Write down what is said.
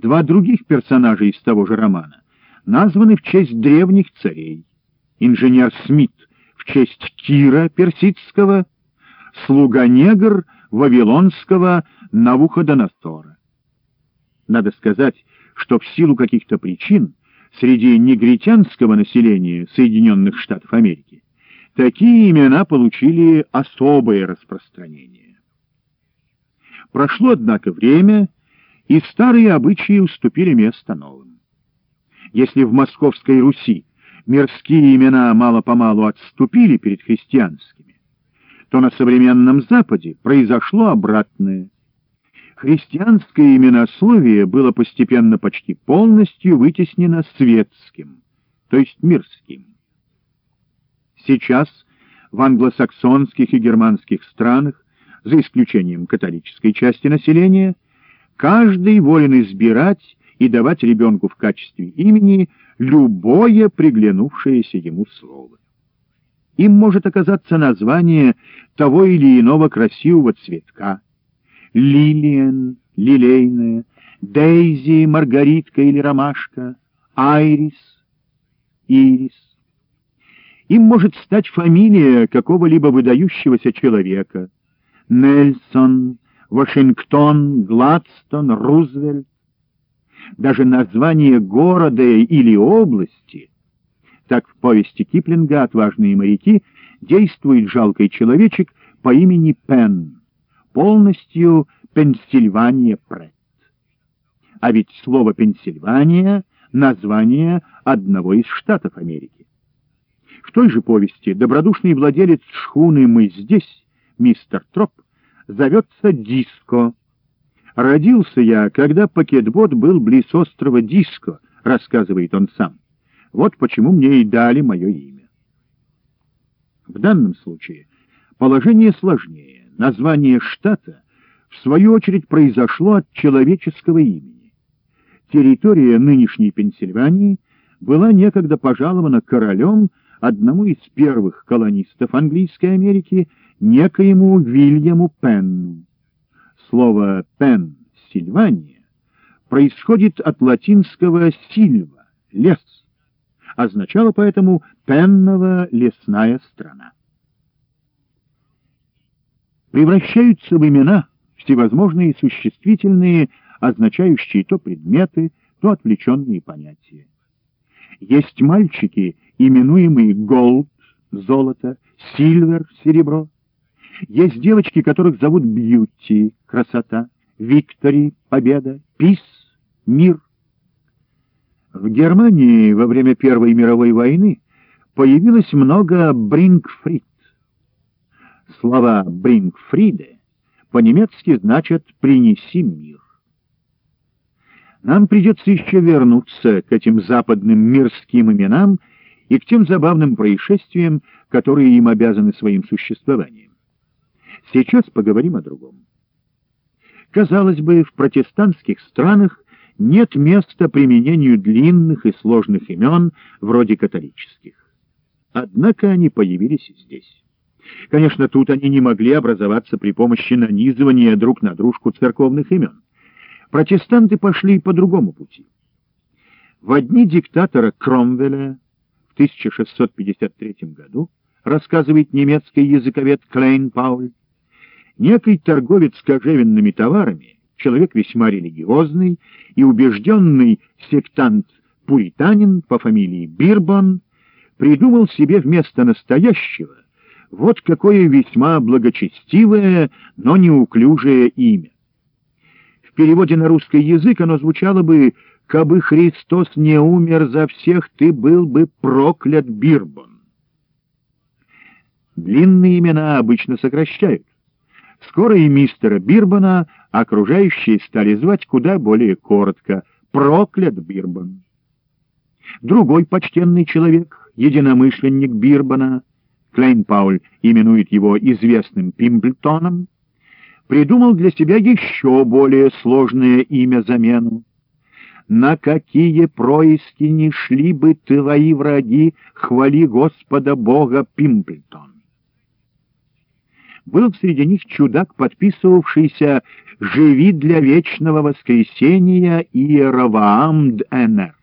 Два других персонажа из того же романа названы в честь древних царей. Инженер Смит в честь Кира персидского, слуга-негр вавилонского Навуходоносора. Надо сказать, что в силу каких-то причин среди негритянского населения Соединенных Штатов Америки такие имена получили особое распространение. Прошло, однако, время, и старые обычаи уступили место новым. Если в Московской Руси мирские имена мало-помалу отступили перед христианскими, то на современном Западе произошло обратное. Христианское именословие было постепенно почти полностью вытеснено светским, то есть мирским. Сейчас в англосаксонских и германских странах, за исключением католической части населения, каждый волен избирать и давать ребенку в качестве имени любое приглянувшееся ему слово. Им может оказаться название того или иного красивого цветка. Лилиен, лилейная, Дейзи, Маргаритка или Ромашка, Айрис, Ирис. Им может стать фамилия какого-либо выдающегося человека. Нельсон, Вашингтон, Гладстон, Рузвельт. Даже название города или области, так в повести Киплинга «Отважные моряки» действует жалкий человечек по имени Пен, полностью Пенсильвания Прет. А ведь слово «Пенсильвания» — название одного из штатов Америки. В той же повести добродушный владелец шхуны «Мы здесь», мистер Троп, зовется Диско. «Родился я, когда пакетбот был близ острова Диско», — рассказывает он сам. «Вот почему мне и дали мое имя». В данном случае положение сложнее. Название штата, в свою очередь, произошло от человеческого имени. Территория нынешней Пенсильвании была некогда пожалована королем одному из первых колонистов английской Америки, некоему Вильяму Пенну. Слово «пен» — Сильвания происходит от латинского «сильва» — лес, означало поэтому «пенного лесная страна». Превращаются в имена всевозможные существительные, означающие то предметы, то отвлеченные понятия. Есть мальчики, именуемые «голд» — золото, «сильвер» — серебро, есть девочки, которых зовут Бьюти — красота, Виктори — победа, Пис — мир. В Германии во время Первой мировой войны появилось много брингфрид. Слова брингфриде по-немецки значат «принеси мир». Нам придется еще вернуться к этим западным мирским именам и к тем забавным происшествиям, которые им обязаны своим существованием. Сейчас поговорим о другом. Казалось бы, в протестантских странах нет места применению длинных и сложных имен, вроде католических. Однако они появились здесь. Конечно, тут они не могли образоваться при помощи нанизывания друг на дружку церковных имен. Протестанты пошли по другому пути. В дни диктатора Кромвеля 1653 году, рассказывает немецкий языковед Клейн Пауль, Некий торговец кожевенными товарами, человек весьма религиозный и убежденный сектант-пуританин по фамилии Бирбон, придумал себе вместо настоящего вот какое весьма благочестивое, но неуклюжее имя. В переводе на русский язык оно звучало бы «Кабы Христос не умер за всех, ты был бы проклят Бирбон». Длинные имена обычно сокращают. Скоро и мистера Бирбана окружающие стали звать куда более коротко «Проклят Бирбан». Другой почтенный человек, единомышленник Бирбана, Клейн Пауль именует его известным Пимблтоном, придумал для себя еще более сложное имя-замену. На какие происки не шли бы твои враги, хвали Господа Бога Пимблтон был среди них чудак, подписывавшийся «Живи для вечного воскресения Иераваам Д'Энер».